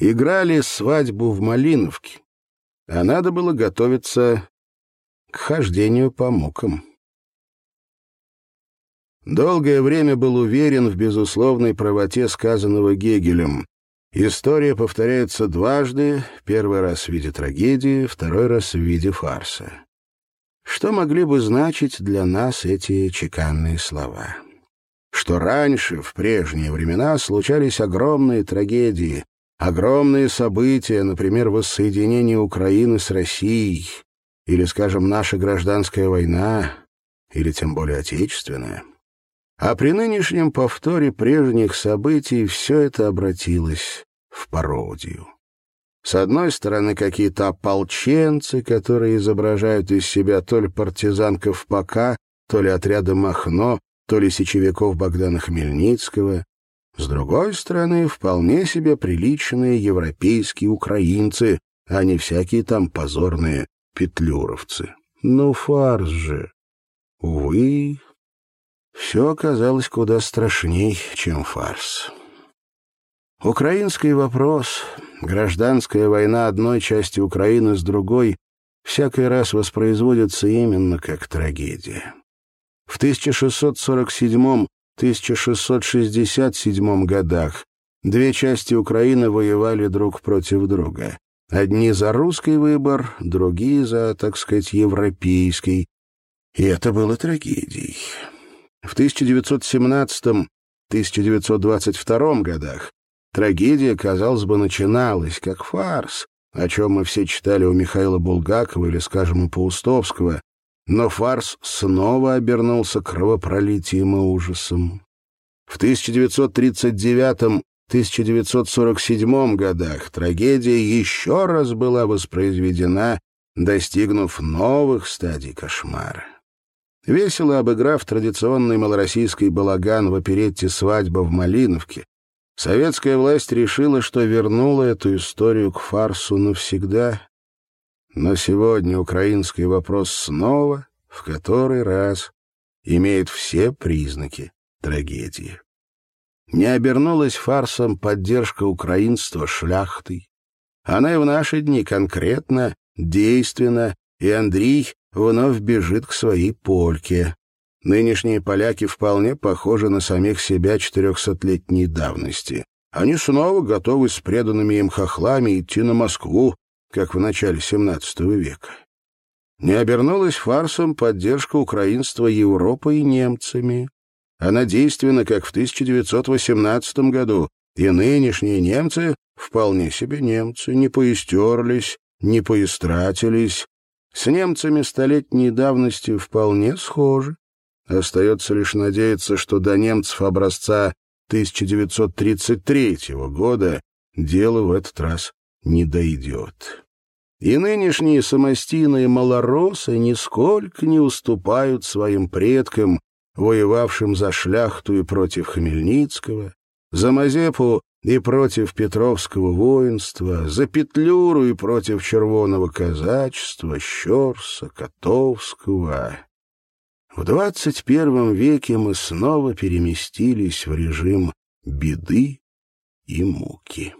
играли свадьбу в Малиновке, а надо было готовиться к хождению по мукам. Долгое время был уверен в безусловной правоте сказанного Гегелем. История повторяется дважды, первый раз в виде трагедии, второй раз в виде фарса. Что могли бы значить для нас эти чеканные слова? Что раньше, в прежние времена, случались огромные трагедии, огромные события, например, воссоединение Украины с Россией, или, скажем, наша гражданская война, или тем более отечественная. А при нынешнем повторе прежних событий все это обратилось в пародию. С одной стороны, какие-то ополченцы, которые изображают из себя то ли партизанков ПК, то ли отряда Махно, то ли сечевиков Богдана Хмельницкого. С другой стороны, вполне себе приличные европейские украинцы, а не всякие там позорные петлюровцы. Ну, фарс же. Увы, все оказалось куда страшней, чем фарс. Украинский вопрос, гражданская война одной части Украины с другой всякий раз воспроизводится именно как трагедия. В 1647-1667 годах две части Украины воевали друг против друга. Одни за русский выбор, другие за, так сказать, европейский. И это было трагедией. В 1917-1922 годах трагедия, казалось бы, начиналась как фарс, о чем мы все читали у Михаила Булгакова или, скажем, у Паустовского, но фарс снова обернулся кровопролитием и ужасом. В 1939-1947 годах трагедия еще раз была воспроизведена, достигнув новых стадий кошмара. Весело обыграв традиционный малороссийский балаган в оперетте «Свадьба в Малиновке», советская власть решила, что вернула эту историю к фарсу навсегда. Но сегодня украинский вопрос снова, в который раз, имеет все признаки трагедии. Не обернулась фарсом поддержка украинства шляхтой. Она и в наши дни конкретно, действенно, и Андрей вновь бежит к своей польке. Нынешние поляки вполне похожи на самих себя четырехсотлетней давности. Они снова готовы с преданными им хохлами идти на Москву, как в начале XVII века. Не обернулась фарсом поддержка украинства Европой и немцами. Она действенна, как в 1918 году, и нынешние немцы вполне себе немцы, не поистерлись, не поистратились, с немцами столетней давности вполне схожи. Остается лишь надеяться, что до немцев образца 1933 года дело в этот раз не дойдет. И нынешние самостийные малоросы нисколько не уступают своим предкам, воевавшим за шляхту и против Хмельницкого, за Мазепу и против Петровского воинства, за Петлюру и против червоного казачества, Щерса, Котовского. В двадцать первом веке мы снова переместились в режим беды и муки.